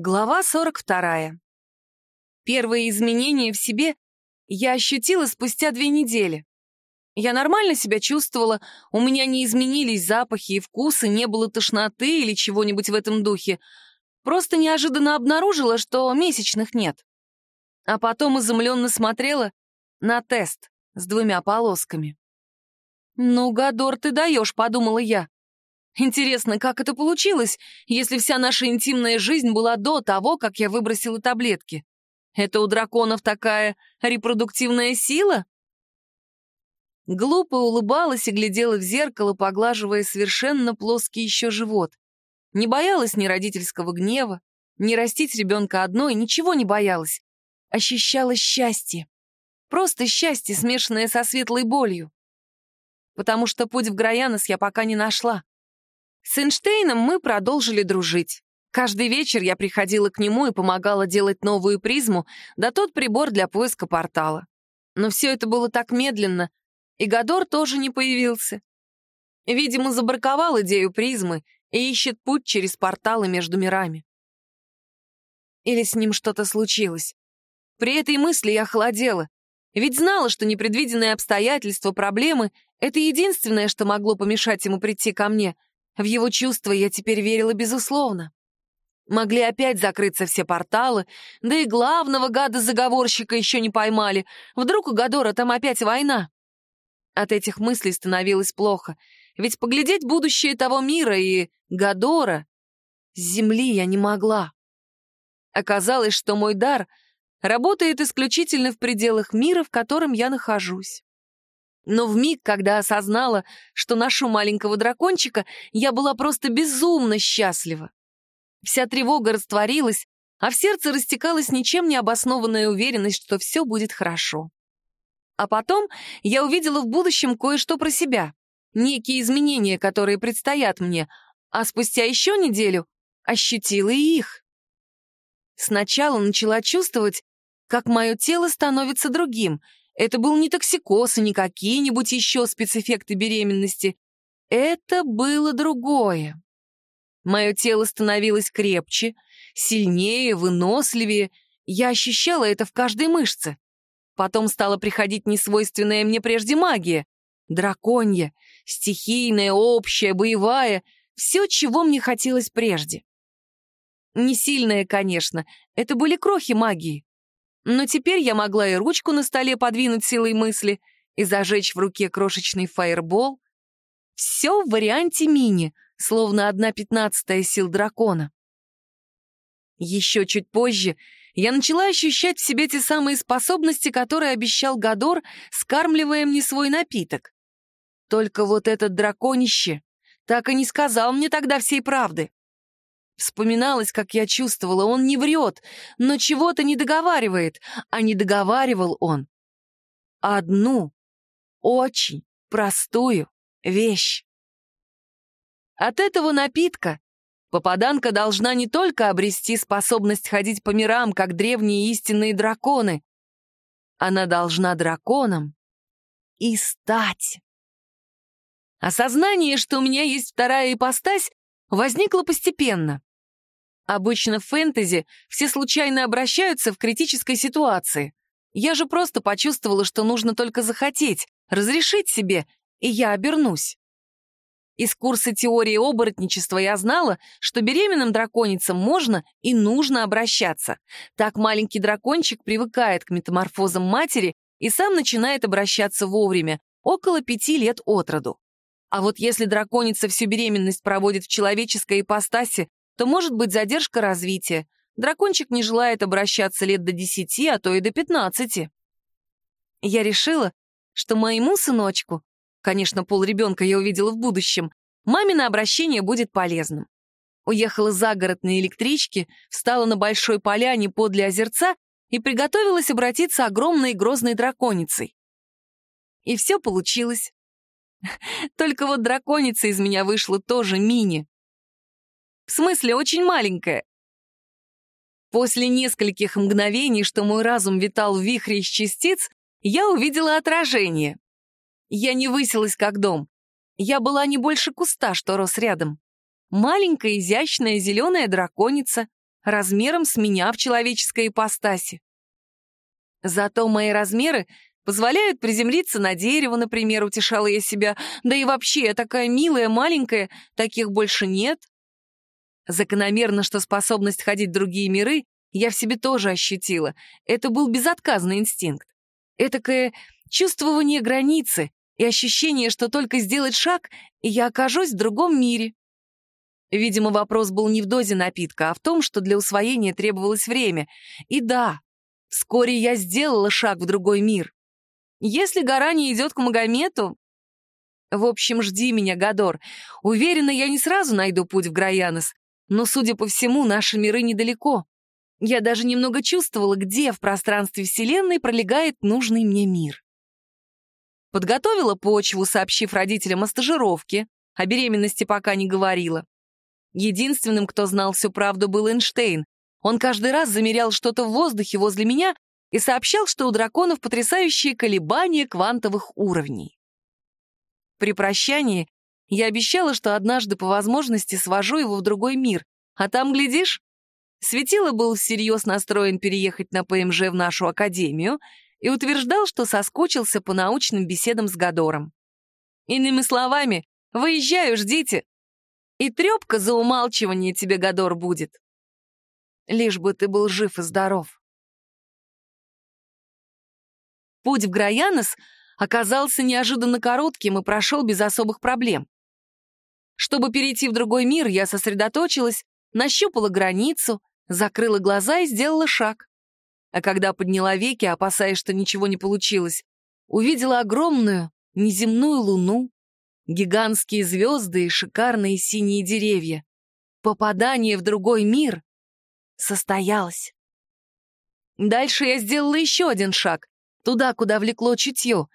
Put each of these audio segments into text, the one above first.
Глава 42. Первые изменения в себе я ощутила спустя две недели. Я нормально себя чувствовала, у меня не изменились запахи и вкусы, не было тошноты или чего-нибудь в этом духе. Просто неожиданно обнаружила, что месячных нет. А потом изумленно смотрела на тест с двумя полосками. «Ну, Гадор, ты даешь», — подумала я. Интересно, как это получилось, если вся наша интимная жизнь была до того, как я выбросила таблетки? Это у драконов такая репродуктивная сила? Глупо улыбалась и глядела в зеркало, поглаживая совершенно плоский еще живот. Не боялась ни родительского гнева, ни растить ребенка одной, ничего не боялась. Ощущала счастье. Просто счастье, смешанное со светлой болью. Потому что путь в Граянос я пока не нашла. С Эйнштейном мы продолжили дружить. Каждый вечер я приходила к нему и помогала делать новую призму, да тот прибор для поиска портала. Но все это было так медленно, и Гадор тоже не появился. Видимо, забраковал идею призмы и ищет путь через порталы между мирами. Или с ним что-то случилось. При этой мысли я холодела, ведь знала, что непредвиденные обстоятельства, проблемы — это единственное, что могло помешать ему прийти ко мне — в его чувства я теперь верила безусловно. Могли опять закрыться все порталы, да и главного гада-заговорщика еще не поймали. Вдруг у Гадора там опять война? От этих мыслей становилось плохо, ведь поглядеть будущее того мира и Гадора с земли я не могла. Оказалось, что мой дар работает исключительно в пределах мира, в котором я нахожусь. Но в миг, когда осознала, что ношу маленького дракончика, я была просто безумно счастлива. Вся тревога растворилась, а в сердце растекалась ничем не обоснованная уверенность, что все будет хорошо. А потом я увидела в будущем кое-что про себя, некие изменения, которые предстоят мне, а спустя еще неделю ощутила и их. Сначала начала чувствовать, как мое тело становится другим — это был не токсикоз и не какие-нибудь еще спецэффекты беременности. Это было другое. Мое тело становилось крепче, сильнее, выносливее. Я ощущала это в каждой мышце. Потом стала приходить несвойственная мне прежде магия. Драконья, стихийная, общая, боевая. Все, чего мне хотелось прежде. Не сильная, конечно, это были крохи магии. Но теперь я могла и ручку на столе подвинуть силой мысли, и зажечь в руке крошечный фаербол. Все в варианте мини, словно одна пятнадцатая сил дракона. Еще чуть позже я начала ощущать в себе те самые способности, которые обещал Гадор, скармливая мне свой напиток. Только вот этот драконище так и не сказал мне тогда всей правды. Вспоминалось, как я чувствовала, он не врет, но чего-то не договаривает, а не договаривал он одну очень простую вещь. От этого напитка попаданка должна не только обрести способность ходить по мирам, как древние истинные драконы, она должна драконом и стать. Осознание, что у меня есть вторая ипостась, возникло постепенно. Обычно в фэнтези все случайно обращаются в критической ситуации. Я же просто почувствовала, что нужно только захотеть, разрешить себе, и я обернусь. Из курса теории оборотничества я знала, что беременным драконицам можно и нужно обращаться. Так маленький дракончик привыкает к метаморфозам матери и сам начинает обращаться вовремя, около пяти лет от роду. А вот если драконица всю беременность проводит в человеческой ипостаси, то может быть задержка развития. Дракончик не желает обращаться лет до десяти, а то и до пятнадцати. Я решила, что моему сыночку, конечно, пол ребенка я увидела в будущем, мамино обращение будет полезным. Уехала за город на электричке, встала на большой поляне подле озерца и приготовилась обратиться огромной грозной драконицей. И все получилось. Только вот драконица из меня вышла тоже мини. В смысле, очень маленькая. После нескольких мгновений, что мой разум витал в вихре из частиц, я увидела отражение. Я не высилась как дом. Я была не больше куста, что рос рядом. Маленькая, изящная, зеленая драконица. размером с меня в человеческой ипостаси. Зато мои размеры позволяют приземлиться на дерево, например, утешала я себя. Да и вообще, я такая милая, маленькая, таких больше нет. Закономерно, что способность ходить в другие миры я в себе тоже ощутила. Это был безотказный инстинкт. Этакое чувствование границы и ощущение, что только сделать шаг, и я окажусь в другом мире. Видимо, вопрос был не в дозе напитка, а в том, что для усвоения требовалось время. И да, вскоре я сделала шаг в другой мир. Если гора не идет к Магомету... В общем, жди меня, Гадор. Уверена, я не сразу найду путь в Граянос, но, судя по всему, наши миры недалеко. Я даже немного чувствовала, где в пространстве Вселенной пролегает нужный мне мир. Подготовила почву, сообщив родителям о стажировке, о беременности пока не говорила. Единственным, кто знал всю правду, был Эйнштейн. Он каждый раз замерял что-то в воздухе возле меня и сообщал, что у драконов потрясающие колебания квантовых уровней. При прощании я обещала, что однажды по возможности свожу его в другой мир, а там, глядишь, Светило был всерьез настроен переехать на ПМЖ в нашу академию и утверждал, что соскучился по научным беседам с Гадором. Иными словами, выезжаю, ждите. И трепка за умалчивание тебе, Гадор, будет. Лишь бы ты был жив и здоров. Путь в Граянос оказался неожиданно коротким и прошел без особых проблем. Чтобы перейти в другой мир, я сосредоточилась, нащупала границу, закрыла глаза и сделала шаг. А когда подняла веки, опасаясь, что ничего не получилось, увидела огромную, неземную луну, гигантские звезды и шикарные синие деревья. Попадание в другой мир состоялось. Дальше я сделала еще один шаг, туда, куда влекло чутье.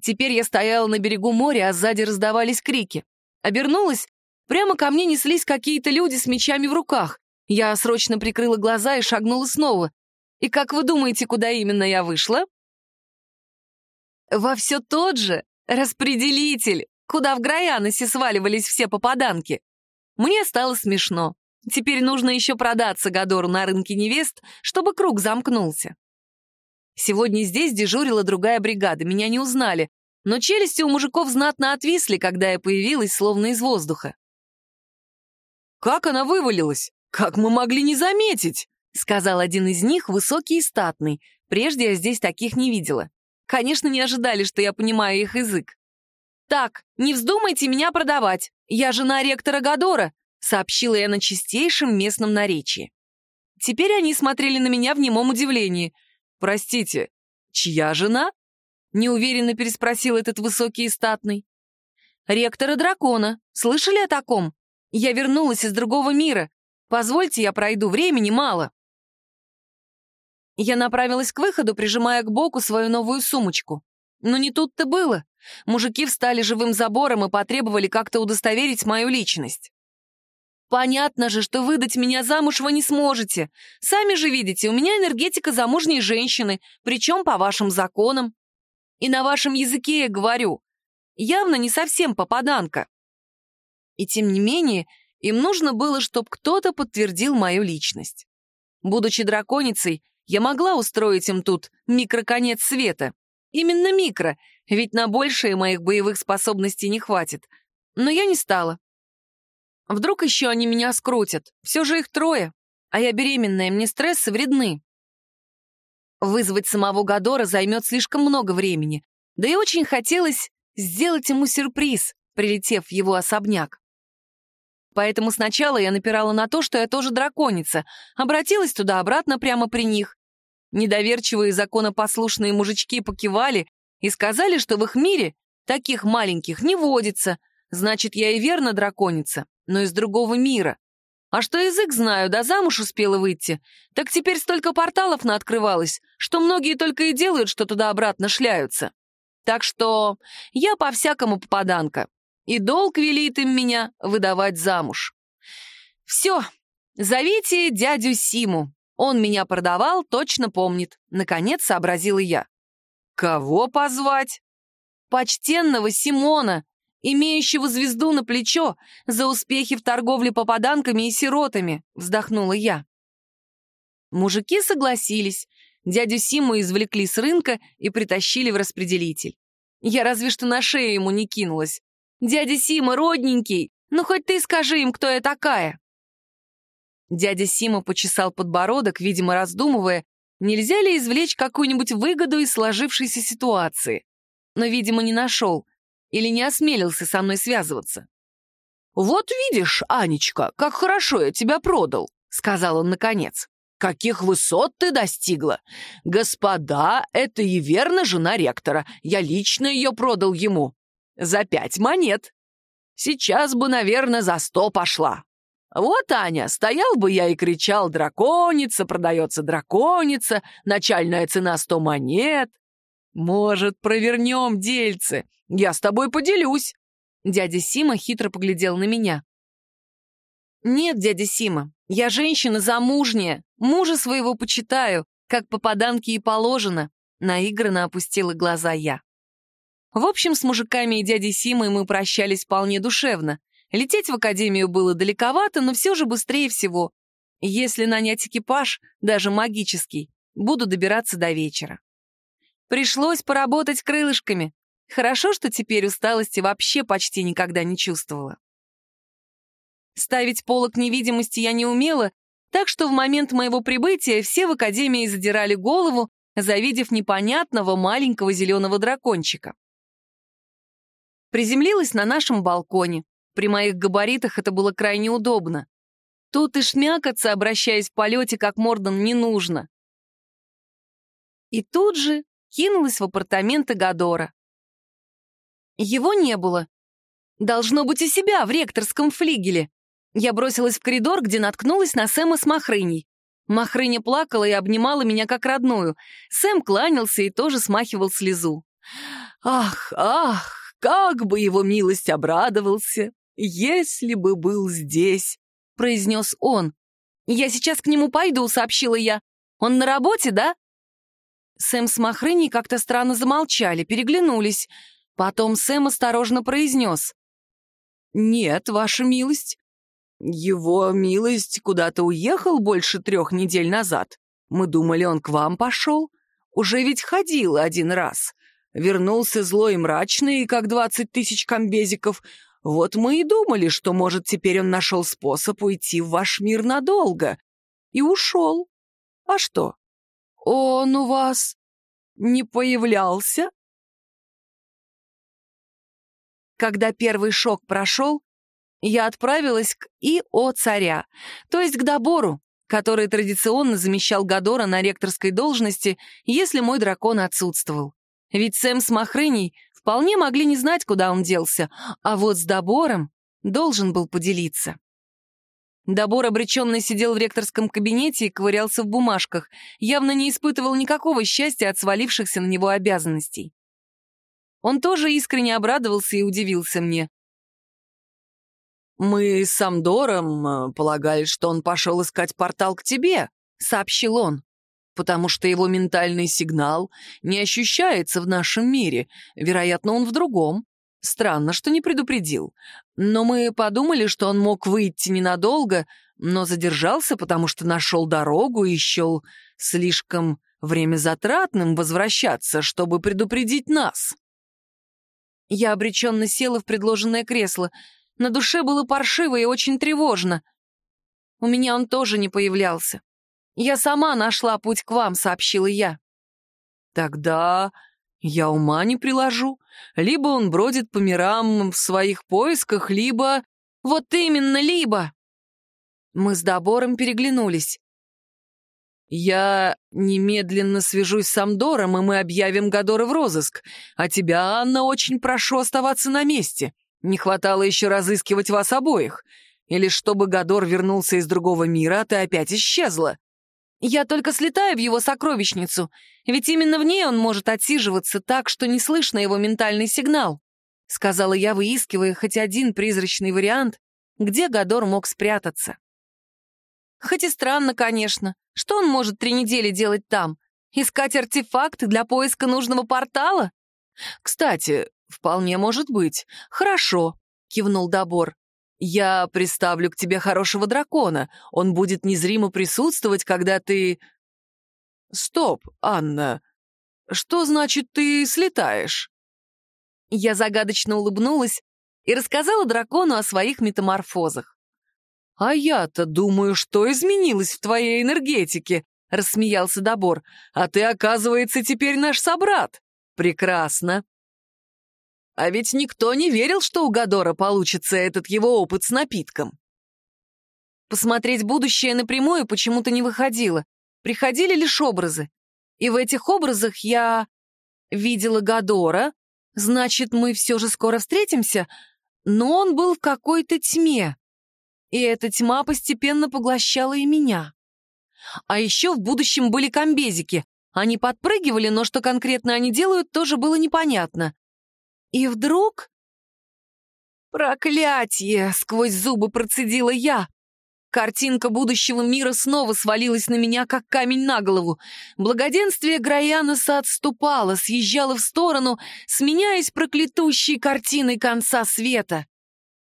Теперь я стояла на берегу моря, а сзади раздавались крики. Обернулась, прямо ко мне неслись какие-то люди с мечами в руках. Я срочно прикрыла глаза и шагнула снова. И как вы думаете, куда именно я вышла? Во все тот же распределитель, куда в Граяносе сваливались все попаданки. Мне стало смешно. Теперь нужно еще продаться Гадору на рынке невест, чтобы круг замкнулся. Сегодня здесь дежурила другая бригада, меня не узнали, но челюсти у мужиков знатно отвисли, когда я появилась, словно из воздуха. «Как она вывалилась?» «Как мы могли не заметить?» — сказал один из них, высокий и статный. Прежде я здесь таких не видела. Конечно, не ожидали, что я понимаю их язык. «Так, не вздумайте меня продавать. Я жена ректора Гадора», — сообщила я на чистейшем местном наречии. Теперь они смотрели на меня в немом удивлении. «Простите, чья жена?» — неуверенно переспросил этот высокий и статный. «Ректора дракона. Слышали о таком? Я вернулась из другого мира. Позвольте, я пройду, времени мало. Я направилась к выходу, прижимая к боку свою новую сумочку. Но не тут-то было. Мужики встали живым забором и потребовали как-то удостоверить мою личность. Понятно же, что выдать меня замуж вы не сможете. Сами же видите, у меня энергетика замужней женщины, причем по вашим законам. И на вашем языке я говорю. Явно не совсем попаданка. И тем не менее, им нужно было, чтобы кто-то подтвердил мою личность. Будучи драконицей, я могла устроить им тут микроконец света. Именно микро, ведь на большее моих боевых способностей не хватит. Но я не стала. Вдруг еще они меня скрутят. Все же их трое. А я беременная, мне стрессы вредны. Вызвать самого Гадора займет слишком много времени. Да и очень хотелось сделать ему сюрприз, прилетев в его особняк. Поэтому сначала я напирала на то, что я тоже драконица, обратилась туда-обратно прямо при них. Недоверчивые законопослушные мужички покивали и сказали, что в их мире таких маленьких не водится, значит, я и верно драконица, но из другого мира. А что язык знаю, да замуж успела выйти, так теперь столько порталов наоткрывалось, что многие только и делают, что туда-обратно шляются. Так что я по-всякому попаданка и долг велит им меня выдавать замуж. Все, зовите дядю Симу. Он меня продавал, точно помнит. Наконец сообразила я. Кого позвать? Почтенного Симона, имеющего звезду на плечо за успехи в торговле попаданками и сиротами, вздохнула я. Мужики согласились. Дядю Симу извлекли с рынка и притащили в распределитель. Я разве что на шею ему не кинулась. «Дядя Сима, родненький, ну хоть ты скажи им, кто я такая!» Дядя Сима почесал подбородок, видимо, раздумывая, нельзя ли извлечь какую-нибудь выгоду из сложившейся ситуации. Но, видимо, не нашел или не осмелился со мной связываться. «Вот видишь, Анечка, как хорошо я тебя продал», — сказал он наконец. «Каких высот ты достигла! Господа, это и верно жена ректора. Я лично ее продал ему. За пять монет. Сейчас бы, наверное, за сто пошла. Вот, Аня, стоял бы я и кричал «Драконица, продается драконица, начальная цена сто монет». Может, провернем дельцы? Я с тобой поделюсь. Дядя Сима хитро поглядел на меня. «Нет, дядя Сима, я женщина замужняя, мужа своего почитаю, как попаданке и положено», наигранно опустила глаза я. В общем, с мужиками и дядей Симой мы прощались вполне душевно. Лететь в академию было далековато, но все же быстрее всего. Если нанять экипаж, даже магический, буду добираться до вечера. Пришлось поработать крылышками. Хорошо, что теперь усталости вообще почти никогда не чувствовала. Ставить полок невидимости я не умела, так что в момент моего прибытия все в академии задирали голову, завидев непонятного маленького зеленого дракончика. Приземлилась на нашем балконе. При моих габаритах это было крайне удобно. Тут и шмякаться, обращаясь в полете, как Мордан, не нужно. И тут же кинулась в апартаменты Гадора. Его не было. Должно быть у себя в ректорском флигеле. Я бросилась в коридор, где наткнулась на Сэма с Махрыней. Махрыня плакала и обнимала меня как родную. Сэм кланялся и тоже смахивал слезу. «Ах, ах, как бы его милость обрадовался!» «Если бы был здесь», — произнес он. «Я сейчас к нему пойду», — сообщила я. «Он на работе, да?» Сэм с Махрыней как-то странно замолчали, переглянулись. Потом Сэм осторожно произнес. «Нет, ваша милость. Его милость куда-то уехал больше трех недель назад. Мы думали, он к вам пошел. Уже ведь ходил один раз. Вернулся злой и мрачный, как двадцать тысяч комбезиков, вот мы и думали, что, может, теперь он нашел способ уйти в ваш мир надолго. И ушел. А что? Он у вас не появлялся? Когда первый шок прошел, я отправилась к И.О. царя, то есть к Добору, который традиционно замещал Гадора на ректорской должности, если мой дракон отсутствовал. Ведь Сэм с Махрыней вполне могли не знать, куда он делся, а вот с Добором должен был поделиться. Добор обреченно сидел в ректорском кабинете и ковырялся в бумажках, явно не испытывал никакого счастья от свалившихся на него обязанностей. Он тоже искренне обрадовался и удивился мне. «Мы с Самдором э, полагали, что он пошел искать портал к тебе», — сообщил он потому что его ментальный сигнал не ощущается в нашем мире. Вероятно, он в другом. Странно, что не предупредил. Но мы подумали, что он мог выйти ненадолго, но задержался, потому что нашел дорогу и счел слишком времязатратным возвращаться, чтобы предупредить нас. Я обреченно села в предложенное кресло. На душе было паршиво и очень тревожно. У меня он тоже не появлялся. «Я сама нашла путь к вам», — сообщила я. «Тогда я ума не приложу. Либо он бродит по мирам в своих поисках, либо...» «Вот именно, либо!» Мы с Добором переглянулись. «Я немедленно свяжусь с Амдором, и мы объявим Гадора в розыск. А тебя, Анна, очень прошу оставаться на месте. Не хватало еще разыскивать вас обоих. Или чтобы Гадор вернулся из другого мира, а ты опять исчезла. Я только слетаю в его сокровищницу, ведь именно в ней он может отсиживаться так, что не слышно его ментальный сигнал», — сказала я, выискивая хоть один призрачный вариант, где Гадор мог спрятаться. Хоть и странно, конечно, что он может три недели делать там? Искать артефакты для поиска нужного портала? Кстати, вполне может быть. Хорошо, кивнул Добор. Я приставлю к тебе хорошего дракона. Он будет незримо присутствовать, когда ты... Стоп, Анна. Что значит ты слетаешь? Я загадочно улыбнулась и рассказала дракону о своих метаморфозах. «А я-то думаю, что изменилось в твоей энергетике», — рассмеялся Добор. «А ты, оказывается, теперь наш собрат. Прекрасно. А ведь никто не верил, что у Гадора получится этот его опыт с напитком. Посмотреть будущее напрямую почему-то не выходило. Приходили лишь образы. И в этих образах я видела Гадора, значит, мы все же скоро встретимся, но он был в какой-то тьме. И эта тьма постепенно поглощала и меня. А еще в будущем были комбезики. Они подпрыгивали, но что конкретно они делают, тоже было непонятно. И вдруг... «Проклятие!» — сквозь зубы процедила я. Картинка будущего мира снова свалилась на меня, как камень на голову. Благоденствие Граяноса отступало, съезжало в сторону, сменяясь проклятущей картиной конца света.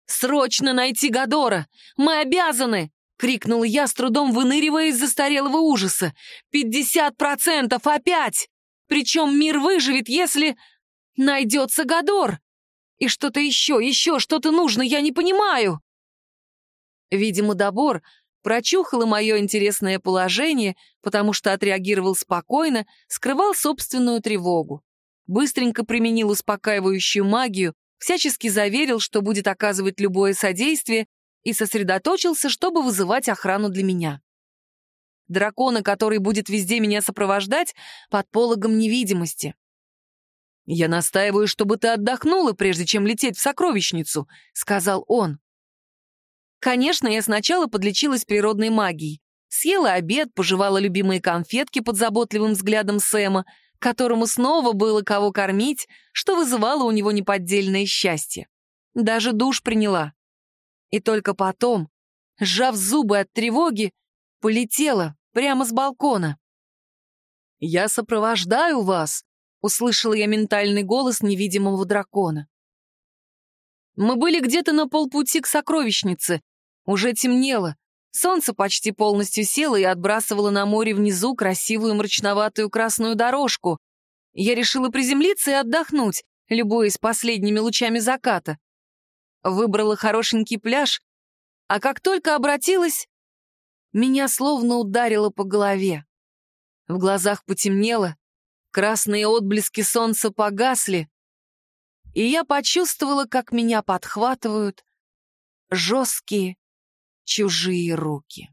«Срочно найти Гадора! Мы обязаны!» — крикнул я, с трудом выныривая из застарелого ужаса. «Пятьдесят процентов опять! Причем мир выживет, если...» Найдется Гадор! И что-то еще, еще что-то нужно, я не понимаю!» Видимо, Добор прочухал мое интересное положение, потому что отреагировал спокойно, скрывал собственную тревогу. Быстренько применил успокаивающую магию, всячески заверил, что будет оказывать любое содействие, и сосредоточился, чтобы вызывать охрану для меня. Дракона, который будет везде меня сопровождать, под пологом невидимости. «Я настаиваю, чтобы ты отдохнула, прежде чем лететь в сокровищницу», — сказал он. Конечно, я сначала подлечилась природной магией. Съела обед, пожевала любимые конфетки под заботливым взглядом Сэма, которому снова было кого кормить, что вызывало у него неподдельное счастье. Даже душ приняла. И только потом, сжав зубы от тревоги, полетела прямо с балкона. «Я сопровождаю вас», услышала я ментальный голос невидимого дракона. Мы были где-то на полпути к сокровищнице. Уже темнело. Солнце почти полностью село и отбрасывало на море внизу красивую мрачноватую красную дорожку. Я решила приземлиться и отдохнуть, любуясь последними лучами заката. Выбрала хорошенький пляж, а как только обратилась, меня словно ударило по голове. В глазах потемнело, Красные отблески солнца погасли, и я почувствовала, как меня подхватывают жесткие чужие руки.